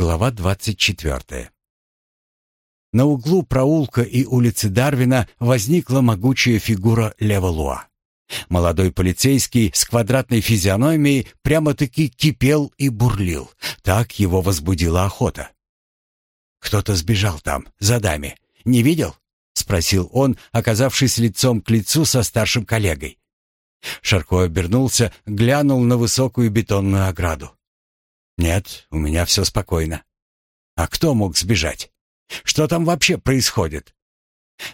Глава 24. На углу проулка и улицы Дарвина возникла могучая фигура Левалуа. Молодой полицейский с квадратной физиономией прямо-таки кипел и бурлил. Так его возбудила охота. «Кто-то сбежал там, за дами. Не видел?» — спросил он, оказавшись лицом к лицу со старшим коллегой. Шарко обернулся, глянул на высокую бетонную ограду. «Нет, у меня все спокойно». «А кто мог сбежать? Что там вообще происходит?»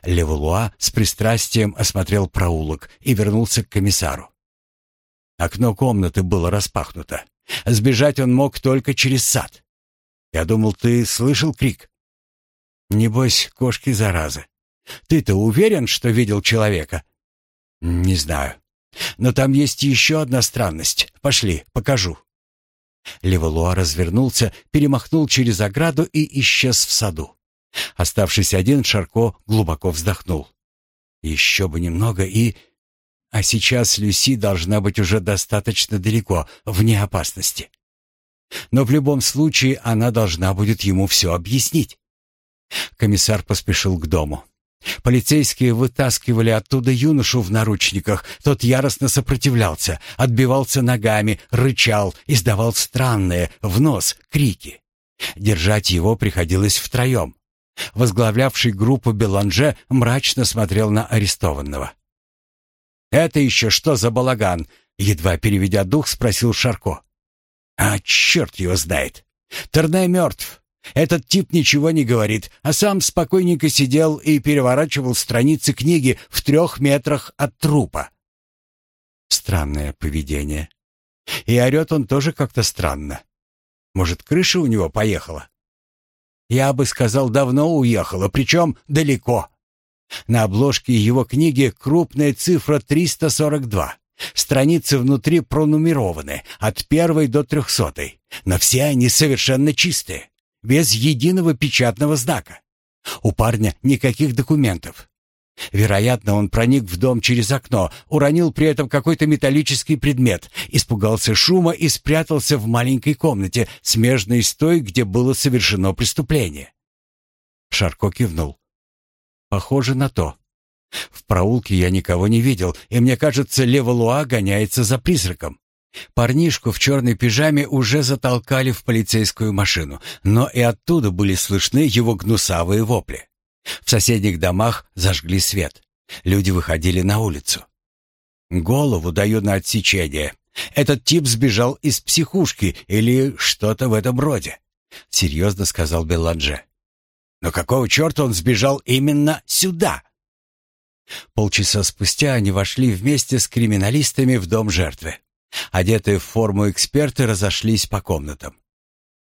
Левулуа с пристрастием осмотрел проулок и вернулся к комиссару. Окно комнаты было распахнуто. Сбежать он мог только через сад. Я думал, ты слышал крик? Небось, кошки заразы. Ты-то уверен, что видел человека? Не знаю. Но там есть еще одна странность. Пошли, покажу. Леволуа развернулся, перемахнул через ограду и исчез в саду. Оставшись один, Шарко глубоко вздохнул. Еще бы немного и... А сейчас Люси должна быть уже достаточно далеко, вне опасности. Но в любом случае она должна будет ему все объяснить. Комиссар поспешил к дому. Полицейские вытаскивали оттуда юношу в наручниках. Тот яростно сопротивлялся, отбивался ногами, рычал, издавал странные, в нос, крики. Держать его приходилось втроем. Возглавлявший группу Беланже мрачно смотрел на арестованного. «Это еще что за балаган?» Едва переведя дух, спросил Шарко. «А черт его знает! Терне мертв, этот тип ничего не говорит, а сам спокойненько сидел и переворачивал страницы книги в трех метрах от трупа. Странное поведение. И орет он тоже как-то странно. Может, крыша у него поехала? Я бы сказал, давно уехала, причем далеко. На обложке его книги крупная цифра 342. Страницы внутри пронумерованы от первой до трехсотой, но все они совершенно чистые без единого печатного знака. У парня никаких документов. Вероятно, он проник в дом через окно, уронил при этом какой-то металлический предмет, испугался шума и спрятался в маленькой комнате, смежной с той, где было совершено преступление. Шарко кивнул. Похоже на то. В проулке я никого не видел, и мне кажется, Левалуа гоняется за призраком. Парнишку в черной пижаме уже затолкали в полицейскую машину, но и оттуда были слышны его гнусавые вопли. В соседних домах зажгли свет. Люди выходили на улицу. «Голову даю на отсечение. Этот тип сбежал из психушки или что-то в этом роде», — серьезно сказал Белланже. «Но какого черта он сбежал именно сюда?» Полчаса спустя они вошли вместе с криминалистами в дом жертвы. Одетые в форму эксперты разошлись по комнатам.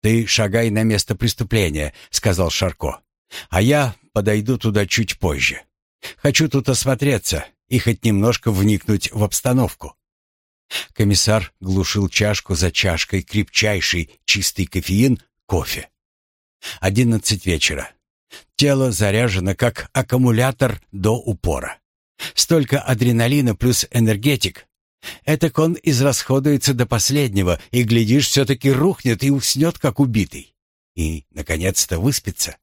«Ты шагай на место преступления», — сказал Шарко. «А я подойду туда чуть позже. Хочу тут осмотреться и хоть немножко вникнуть в обстановку». Комиссар глушил чашку за чашкой крепчайший чистый кофеин кофе. Одиннадцать вечера. Тело заряжено как аккумулятор до упора. Столько адреналина плюс энергетик, Этак он израсходуется до последнего и, глядишь, все-таки рухнет и уснет, как убитый. И, наконец-то, выспится.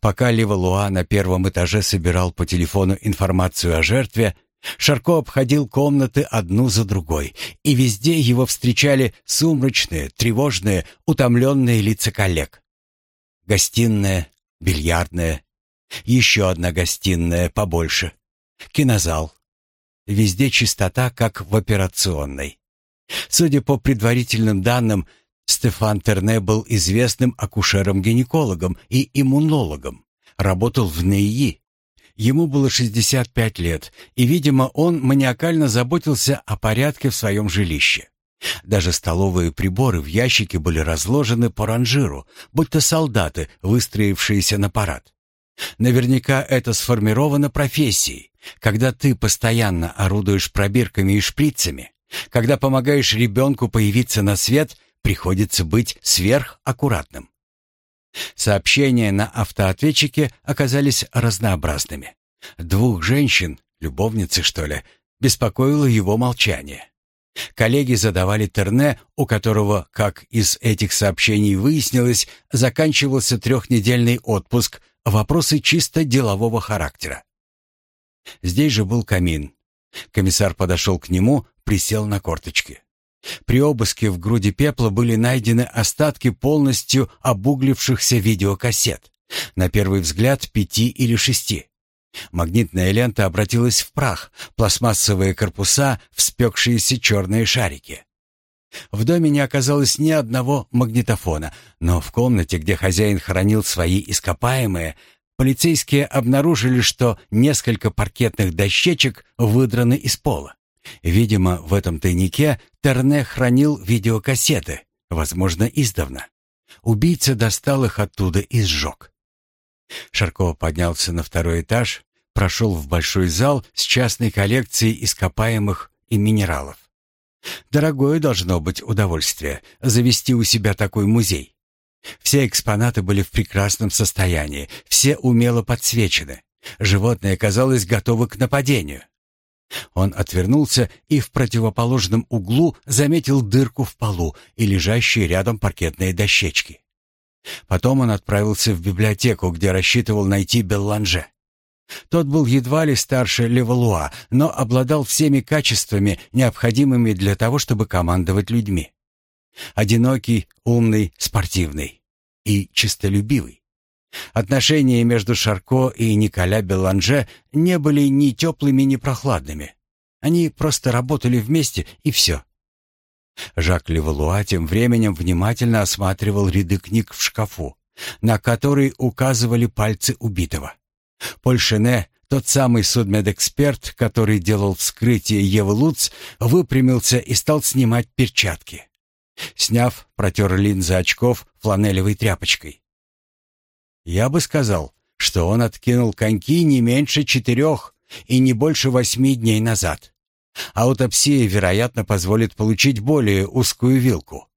Пока Левалуа на первом этаже собирал по телефону информацию о жертве, Шарко обходил комнаты одну за другой, и везде его встречали сумрачные, тревожные, утомленные лица коллег. Гостиная, бильярдная, еще одна гостиная побольше, кинозал, Везде чистота, как в операционной. Судя по предварительным данным, Стефан Терне был известным акушером-гинекологом и иммунологом. Работал в НИИ. Ему было 65 лет, и, видимо, он маниакально заботился о порядке в своем жилище. Даже столовые приборы в ящике были разложены по ранжиру, будто солдаты, выстроившиеся на парад. Наверняка это сформировано профессией. Когда ты постоянно орудуешь пробирками и шприцами, когда помогаешь ребенку появиться на свет, приходится быть сверхаккуратным. Сообщения на автоответчике оказались разнообразными. Двух женщин, любовницы что ли, беспокоило его молчание. Коллеги задавали Терне, у которого, как из этих сообщений выяснилось, заканчивался трехнедельный отпуск, вопросы чисто делового характера. Здесь же был камин. Комиссар подошел к нему, присел на корточки. При обыске в груди пепла были найдены остатки полностью обуглившихся видеокассет. На первый взгляд пяти или шести. Магнитная лента обратилась в прах, пластмассовые корпуса — в спекшиеся черные шарики. В доме не оказалось ни одного магнитофона, но в комнате, где хозяин хранил свои ископаемые, полицейские обнаружили, что несколько паркетных дощечек выдраны из пола. Видимо, в этом тайнике Терне хранил видеокассеты, возможно, издавна. Убийца достал их оттуда и сжег. Шарко поднялся на второй этаж, прошел в большой зал с частной коллекцией ископаемых и минералов. Дорогое должно быть удовольствие завести у себя такой музей. Все экспонаты были в прекрасном состоянии, все умело подсвечены. Животное казалось готово к нападению. Он отвернулся и в противоположном углу заметил дырку в полу и лежащие рядом паркетные дощечки. Потом он отправился в библиотеку, где рассчитывал найти Белланже. Тот был едва ли старше Левалуа, но обладал всеми качествами, необходимыми для того, чтобы командовать людьми. Одинокий, умный, спортивный и честолюбивый. Отношения между Шарко и Николя Беланже не были ни теплыми, ни прохладными. Они просто работали вместе, и все. Жак Левалуа тем временем внимательно осматривал ряды книг в шкафу, на которые указывали пальцы убитого. Поль Шене, тот самый судмедэксперт, который делал вскрытие Евы Луц, выпрямился и стал снимать перчатки. Сняв, протер линзы очков фланелевой тряпочкой. Я бы сказал, что он откинул коньки не меньше четырех и не больше восьми дней назад. Аутопсия, вероятно, позволит получить более узкую вилку.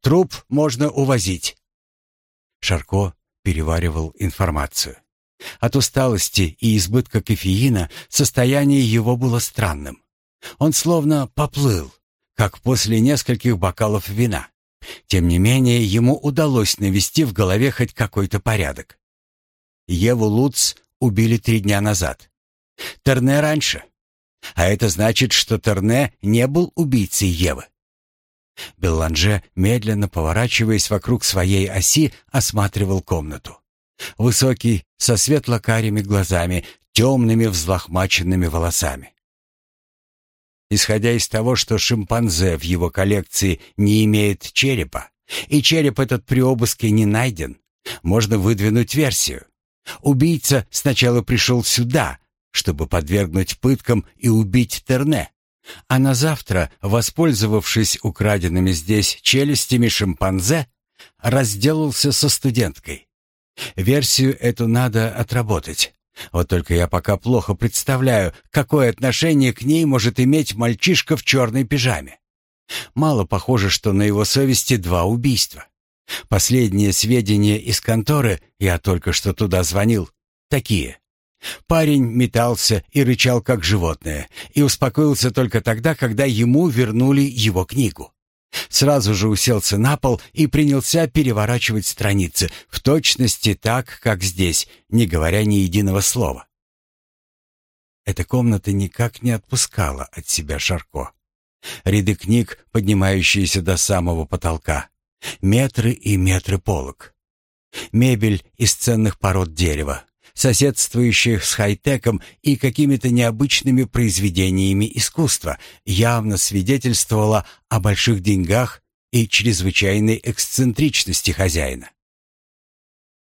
Труп можно увозить. Шарко переваривал информацию. От усталости и избытка кофеина состояние его было странным. Он словно поплыл, как после нескольких бокалов вина. Тем не менее, ему удалось навести в голове хоть какой-то порядок. Еву Луц убили три дня назад. Терне раньше. А это значит, что Терне не был убийцей Евы. Белланже, медленно поворачиваясь вокруг своей оси, осматривал комнату. Высокий, со светло-карими глазами, темными взлохмаченными волосами. Исходя из того, что шимпанзе в его коллекции не имеет черепа, и череп этот при обыске не найден, можно выдвинуть версию. Убийца сначала пришел сюда, чтобы подвергнуть пыткам и убить Терне, а на завтра, воспользовавшись украденными здесь челюстями шимпанзе, разделался со студенткой. Версию эту надо отработать. Вот только я пока плохо представляю, какое отношение к ней может иметь мальчишка в черной пижаме. Мало похоже, что на его совести два убийства. Последние сведения из конторы, я только что туда звонил, такие. Парень метался и рычал как животное, и успокоился только тогда, когда ему вернули его книгу. Сразу же уселся на пол и принялся переворачивать страницы, в точности так, как здесь, не говоря ни единого слова. Эта комната никак не отпускала от себя Шарко. Ряды книг, поднимающиеся до самого потолка. Метры и метры полок. Мебель из ценных пород дерева, соседствующих с хай-теком и какими-то необычными произведениями искусства, явно свидетельствовала о больших деньгах и чрезвычайной эксцентричности хозяина.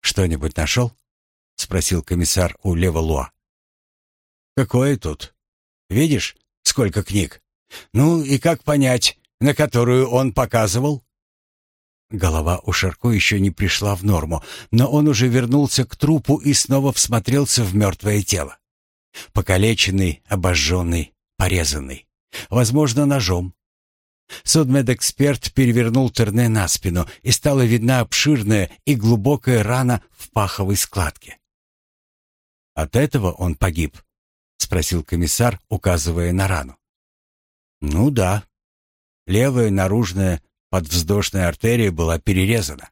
«Что-нибудь нашел?» — спросил комиссар у Левалуа. «Какое тут? Видишь, сколько книг? Ну и как понять, на которую он показывал?» Голова у Шарко еще не пришла в норму, но он уже вернулся к трупу и снова всмотрелся в мертвое тело. Покалеченный, обожженный, порезанный. Возможно, ножом. Судмедэксперт перевернул Терне на спину, и стала видна обширная и глубокая рана в паховой складке. «От этого он погиб?» — спросил комиссар, указывая на рану. «Ну да. Левая наружная подвздошная артерия была перерезана.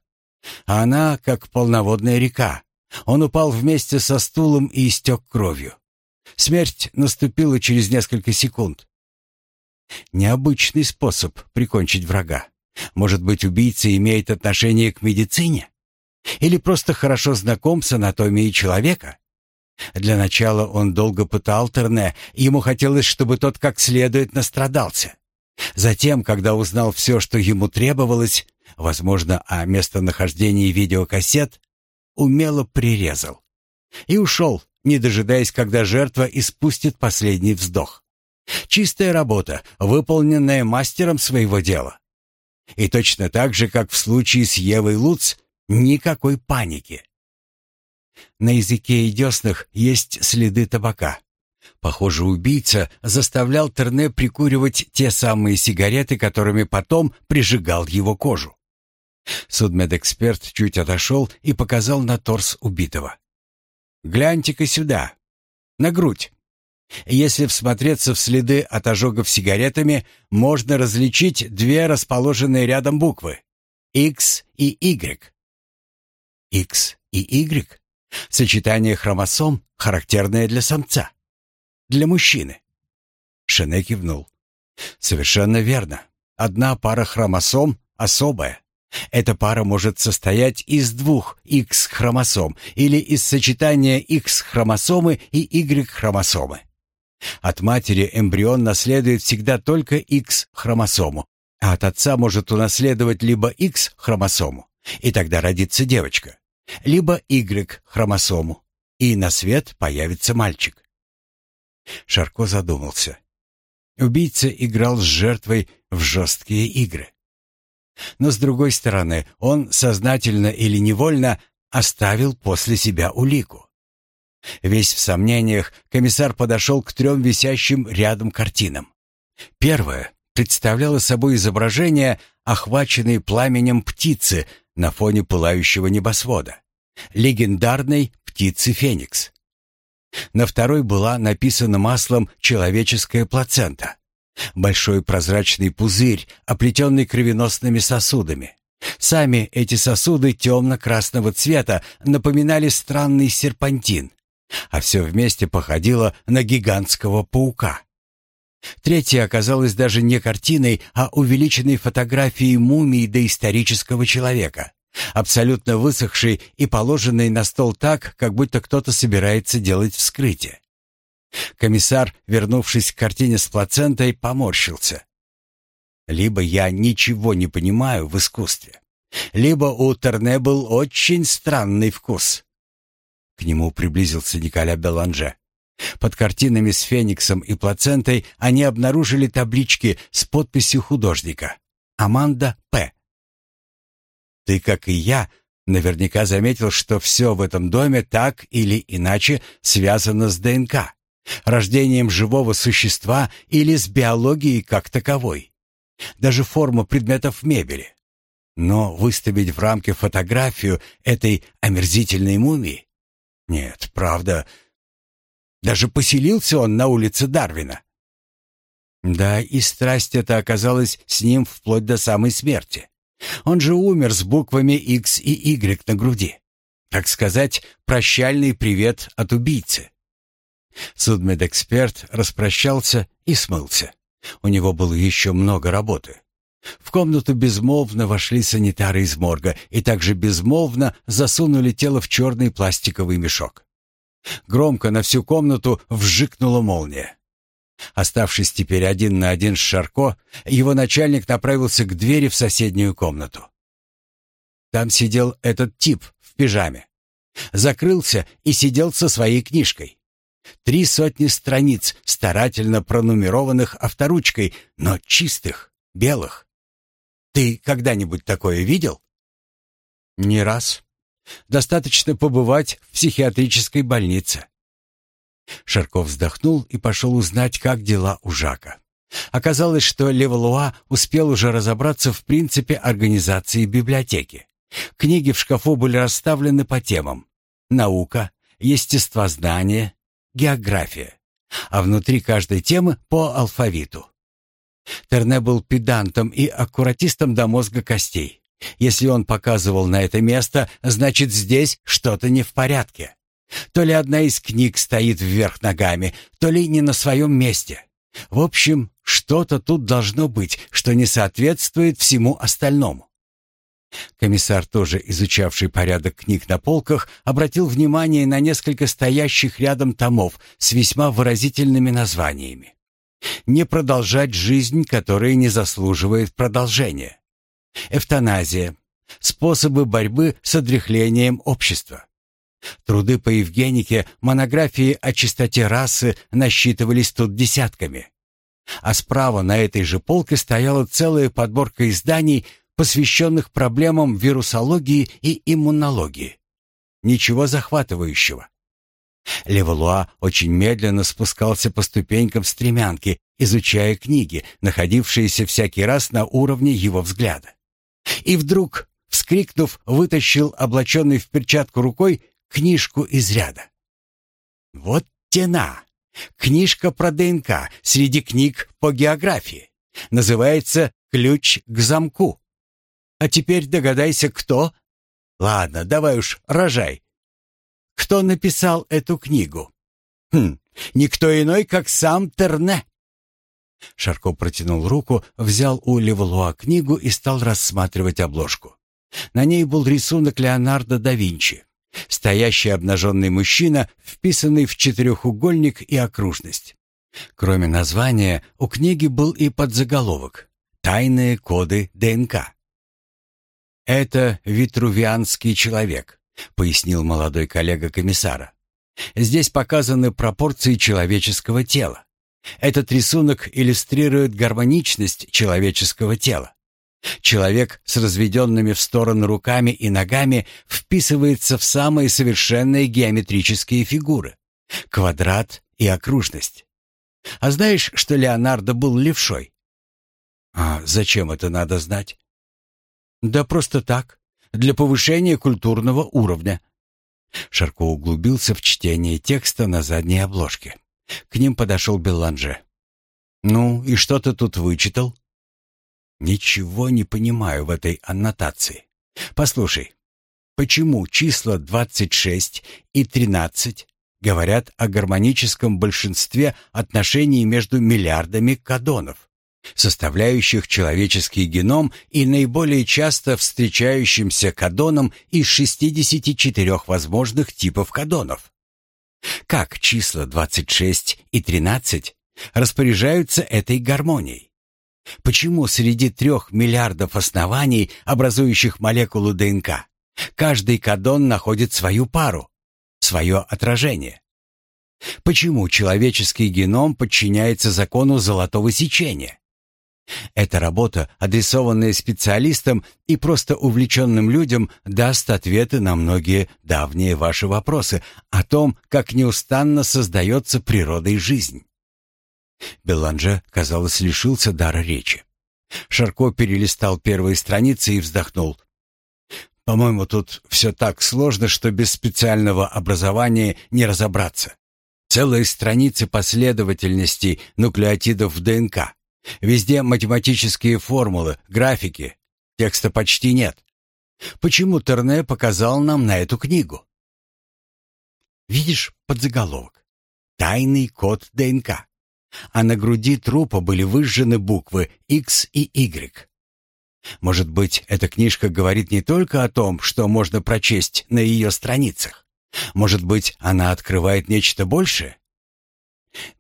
Она как полноводная река. Он упал вместе со стулом и истек кровью. Смерть наступила через несколько секунд. Необычный способ прикончить врага. Может быть, убийца имеет отношение к медицине? Или просто хорошо знаком с анатомией человека? Для начала он долго пытал Терне, ему хотелось, чтобы тот как следует настрадался. Затем, когда узнал все, что ему требовалось, возможно, о местонахождении видеокассет, умело прирезал. И ушел, не дожидаясь, когда жертва испустит последний вздох. Чистая работа, выполненная мастером своего дела. И точно так же, как в случае с Евой Луц, никакой паники. На языке и деснах есть следы табака. Похоже, убийца заставлял Терне прикуривать те самые сигареты, которыми потом прижигал его кожу. Судмедэксперт чуть отошел и показал на торс убитого. «Гляньте-ка сюда, на грудь. Если всмотреться в следы от ожогов сигаретами, можно различить две расположенные рядом буквы — X и Y. X и Y — сочетание хромосом, характерное для самца. Для мужчины. Шене кивнул. Совершенно верно. Одна пара хромосом особая. Эта пара может состоять из двух X-хромосом или из сочетания X-хромосомы и Y-хромосомы. От матери эмбрион наследует всегда только X-хромосому, а от отца может унаследовать либо X-хромосому, и тогда родится девочка, либо Y-хромосому, и на свет появится мальчик. Шарко задумался. Убийца играл с жертвой в жесткие игры. Но с другой стороны, он сознательно или невольно оставил после себя улику. Весь в сомнениях, комиссар подошел к трем висящим рядом картинам. Первая представляла собой изображение, охваченной пламенем птицы на фоне пылающего небосвода. Легендарной птицы Феникс. На второй была написана маслом человеческая плацента. Большой прозрачный пузырь, оплетенный кровеносными сосудами. Сами эти сосуды темно-красного цвета напоминали странный серпантин, а все вместе походило на гигантского паука. Третья оказалась даже не картиной, а увеличенной фотографией мумии доисторического человека, абсолютно высохшей и положенной на стол так, как будто кто-то собирается делать вскрытие. Комиссар, вернувшись к картине с плацентой, поморщился. Либо я ничего не понимаю в искусстве, либо у Терне был очень странный вкус. К нему приблизился Николя Беланже. Под картинами с Фениксом и плацентой они обнаружили таблички с подписью художника. Аманда П. Ты, как и я, наверняка заметил, что все в этом доме так или иначе связано с ДНК рождением живого существа или с биологией как таковой. Даже форма предметов мебели. Но выставить в рамке фотографию этой омерзительной мумии? Нет, правда. Даже поселился он на улице Дарвина. Да, и страсть эта оказалась с ним вплоть до самой смерти. Он же умер с буквами X и Y на груди. Так сказать, прощальный привет от убийцы. Судмедэксперт распрощался и смылся. У него было еще много работы. В комнату безмолвно вошли санитары из морга и также безмолвно засунули тело в черный пластиковый мешок. Громко на всю комнату вжикнула молния. Оставшись теперь один на один с Шарко, его начальник направился к двери в соседнюю комнату. Там сидел этот тип в пижаме. Закрылся и сидел со своей книжкой. Три сотни страниц, старательно пронумерованных авторучкой, но чистых, белых. Ты когда-нибудь такое видел? Не раз. Достаточно побывать в психиатрической больнице. Шарков вздохнул и пошел узнать, как дела у Жака. Оказалось, что Левалуа успел уже разобраться в принципе организации библиотеки. Книги в шкафу были расставлены по темам. Наука, естествознание, география, а внутри каждой темы по алфавиту. Терне был педантом и аккуратистом до мозга костей. Если он показывал на это место, значит, здесь что-то не в порядке. То ли одна из книг стоит вверх ногами, то ли не на своем месте. В общем, что-то тут должно быть, что не соответствует всему остальному. Комиссар, тоже изучавший порядок книг на полках, обратил внимание на несколько стоящих рядом томов с весьма выразительными названиями. «Не продолжать жизнь, которая не заслуживает продолжения». «Эвтаназия. Способы борьбы с отряхлением общества». Труды по Евгенике, монографии о чистоте расы насчитывались тут десятками. А справа на этой же полке стояла целая подборка изданий, посвященных проблемам вирусологии и иммунологии. Ничего захватывающего. Левалуа очень медленно спускался по ступенькам стремянки, изучая книги, находившиеся всякий раз на уровне его взгляда. И вдруг, вскрикнув, вытащил облаченный в перчатку рукой книжку из ряда. Вот тена! Книжка про ДНК среди книг по географии. Называется «Ключ к замку». А теперь догадайся, кто? Ладно, давай уж, рожай. Кто написал эту книгу? Хм, никто иной, как сам Терне. Шарко протянул руку, взял у Левалуа книгу и стал рассматривать обложку. На ней был рисунок Леонардо да Винчи. Стоящий обнаженный мужчина, вписанный в четырехугольник и окружность. Кроме названия, у книги был и подзаголовок «Тайные коды ДНК». «Это витрувианский человек», — пояснил молодой коллега комиссара. «Здесь показаны пропорции человеческого тела. Этот рисунок иллюстрирует гармоничность человеческого тела. Человек с разведенными в стороны руками и ногами вписывается в самые совершенные геометрические фигуры — квадрат и окружность. А знаешь, что Леонардо был левшой? А зачем это надо знать? Да просто так, для повышения культурного уровня. Шарко углубился в чтение текста на задней обложке. К ним подошел Белланже. «Ну, и что ты тут вычитал?» Ничего не понимаю в этой аннотации. Послушай, почему числа 26 и 13 говорят о гармоническом большинстве отношений между миллиардами кадонов, составляющих человеческий геном и наиболее часто встречающимся кадоном из 64 возможных типов кадонов? Как числа 26 и 13 распоряжаются этой гармонией? Почему среди трех миллиардов оснований, образующих молекулу ДНК, каждый кадон находит свою пару, свое отражение? Почему человеческий геном подчиняется закону золотого сечения? Эта работа, адресованная специалистам и просто увлеченным людям, даст ответы на многие давние ваши вопросы о том, как неустанно создается природой жизнь. Беланже, казалось, лишился дара речи. Шарко перелистал первые страницы и вздохнул. «По-моему, тут все так сложно, что без специального образования не разобраться. Целые страницы последовательностей нуклеотидов в ДНК. Везде математические формулы, графики. Текста почти нет. Почему Терне показал нам на эту книгу? Видишь подзаголовок? Тайный код ДНК а на груди трупа были выжжены буквы X и Y. Может быть, эта книжка говорит не только о том, что можно прочесть на ее страницах. Может быть, она открывает нечто большее?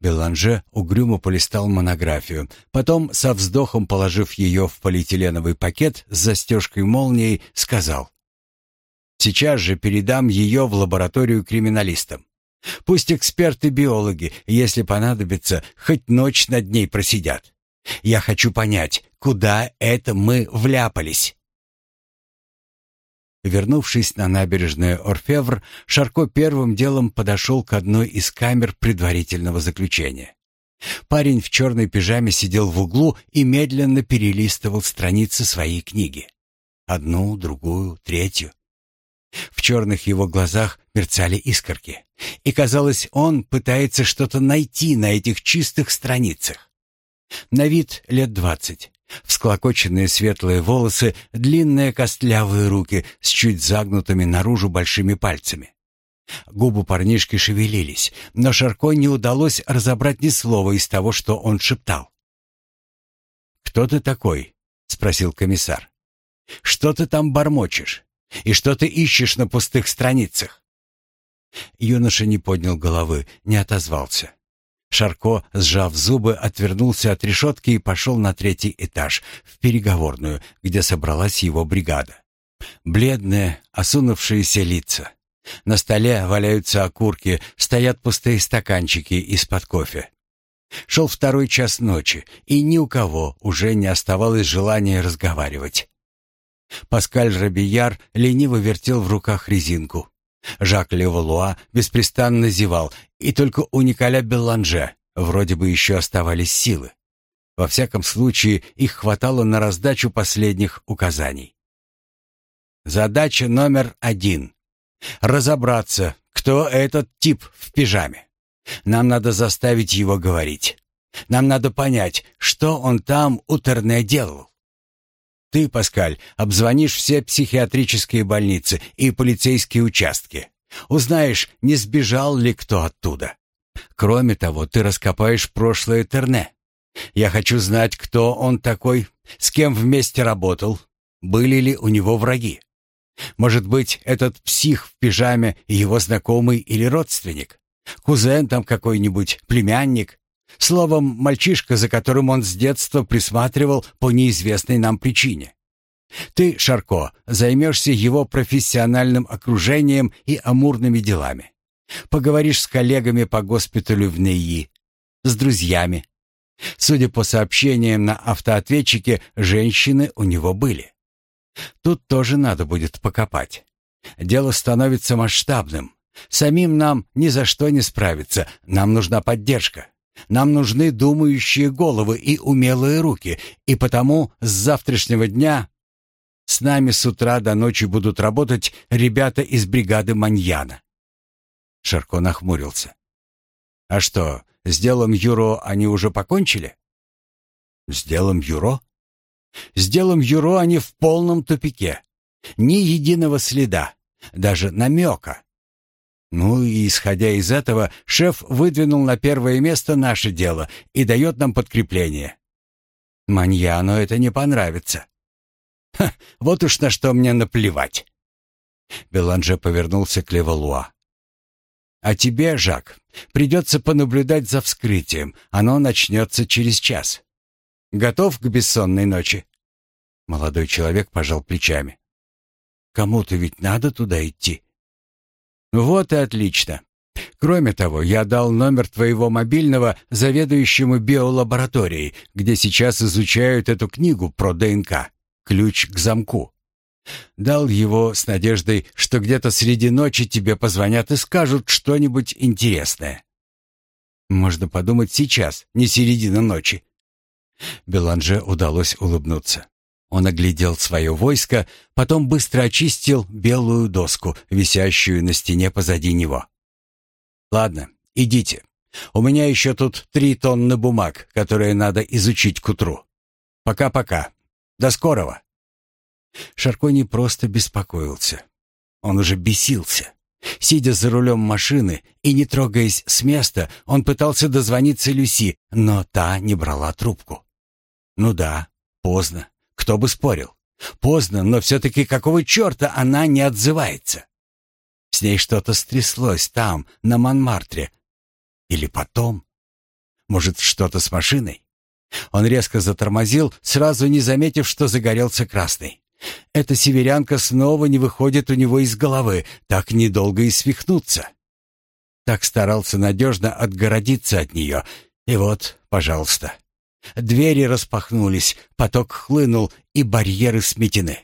Беланже угрюмо полистал монографию, потом, со вздохом положив ее в полиэтиленовый пакет с застежкой-молнией, сказал. «Сейчас же передам ее в лабораторию криминалистам. Пусть эксперты-биологи, если понадобится, хоть ночь над ней просидят. Я хочу понять, куда это мы вляпались. Вернувшись на набережную Орфевр, Шарко первым делом подошел к одной из камер предварительного заключения. Парень в черной пижаме сидел в углу и медленно перелистывал страницы своей книги. Одну, другую, третью. В черных его глазах мерцали искорки. И казалось, он пытается что-то найти на этих чистых страницах. На вид лет двадцать. Всклокоченные светлые волосы, длинные костлявые руки с чуть загнутыми наружу большими пальцами. Губы парнишки шевелились, но Шарко не удалось разобрать ни слова из того, что он шептал. «Кто ты такой?» — спросил комиссар. «Что ты там бормочешь? И что ты ищешь на пустых страницах?» Юноша не поднял головы, не отозвался. Шарко, сжав зубы, отвернулся от решетки и пошел на третий этаж, в переговорную, где собралась его бригада. Бледные, осунувшиеся лица. На столе валяются окурки, стоят пустые стаканчики из-под кофе. Шел второй час ночи, и ни у кого уже не оставалось желания разговаривать. Паскаль Робияр лениво вертел в руках резинку. Жак Левалуа беспрестанно зевал, и только у Николя Белланже вроде бы еще оставались силы. Во всяком случае, их хватало на раздачу последних указаний. Задача номер один — разобраться, кто этот тип в пижаме. Нам надо заставить его говорить. Нам надо понять, что он там у Терне делал. Ты, Паскаль, обзвонишь все психиатрические больницы и полицейские участки. Узнаешь, не сбежал ли кто оттуда. Кроме того, ты раскопаешь прошлое Терне. Я хочу знать, кто он такой, с кем вместе работал, были ли у него враги. Может быть, этот псих в пижаме его знакомый или родственник? Кузен там какой-нибудь, племянник? Словом, мальчишка, за которым он с детства присматривал по неизвестной нам причине. Ты, Шарко, займешься его профессиональным окружением и амурными делами. Поговоришь с коллегами по госпиталю в Нейи, с друзьями. Судя по сообщениям на автоответчике, женщины у него были. Тут тоже надо будет покопать. Дело становится масштабным. Самим нам ни за что не справиться, нам нужна поддержка. Нам нужны думающие головы и умелые руки, и потому с завтрашнего дня с нами с утра до ночи будут работать ребята из бригады Маньяна. Шарко нахмурился. А что, с делом Юро они уже покончили? С делом Юро? С делом Юро они в полном тупике. Ни единого следа, даже намека. Ну и исходя из этого, шеф выдвинул на первое место наше дело и дает нам подкрепление. Маньяну это не понравится. Ха, вот уж на что мне наплевать. Беланже повернулся к Левалуа. А тебе, Жак, придется понаблюдать за вскрытием. Оно начнется через час. Готов к бессонной ночи? Молодой человек пожал плечами. Кому-то ведь надо туда идти. Вот и отлично. Кроме того, я дал номер твоего мобильного заведующему биолабораторией, где сейчас изучают эту книгу про ДНК ключ к замку. Дал его с надеждой, что где-то среди ночи тебе позвонят и скажут что-нибудь интересное. Можно подумать сейчас, не середина ночи. Беланже удалось улыбнуться. Он оглядел свое войско, потом быстро очистил белую доску, висящую на стене позади него. «Ладно, идите. У меня еще тут три тонны бумаг, которые надо изучить к утру. Пока-пока». До скорого!» Шарко не просто беспокоился. Он уже бесился. Сидя за рулем машины и не трогаясь с места, он пытался дозвониться Люси, но та не брала трубку. Ну да, поздно. Кто бы спорил. Поздно, но все-таки какого черта она не отзывается? С ней что-то стряслось там, на Монмартре. Или потом? Может, что-то с машиной? Он резко затормозил, сразу не заметив, что загорелся красный. Эта северянка снова не выходит у него из головы, так недолго и свихнуться. Так старался надежно отгородиться от нее. И вот, пожалуйста. Двери распахнулись, поток хлынул, и барьеры сметены.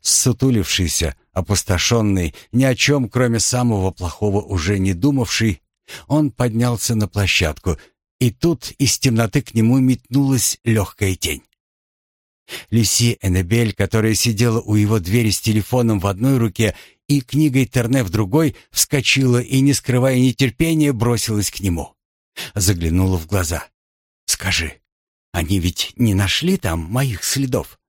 Сутулившийся, опустошенный, ни о чем, кроме самого плохого уже не думавший, он поднялся на площадку и тут из темноты к нему метнулась легкая тень. Люси Эннебель, которая сидела у его двери с телефоном в одной руке и книгой Терне в другой, вскочила и, не скрывая нетерпения, бросилась к нему. Заглянула в глаза. Скажи, они ведь не нашли там моих следов?»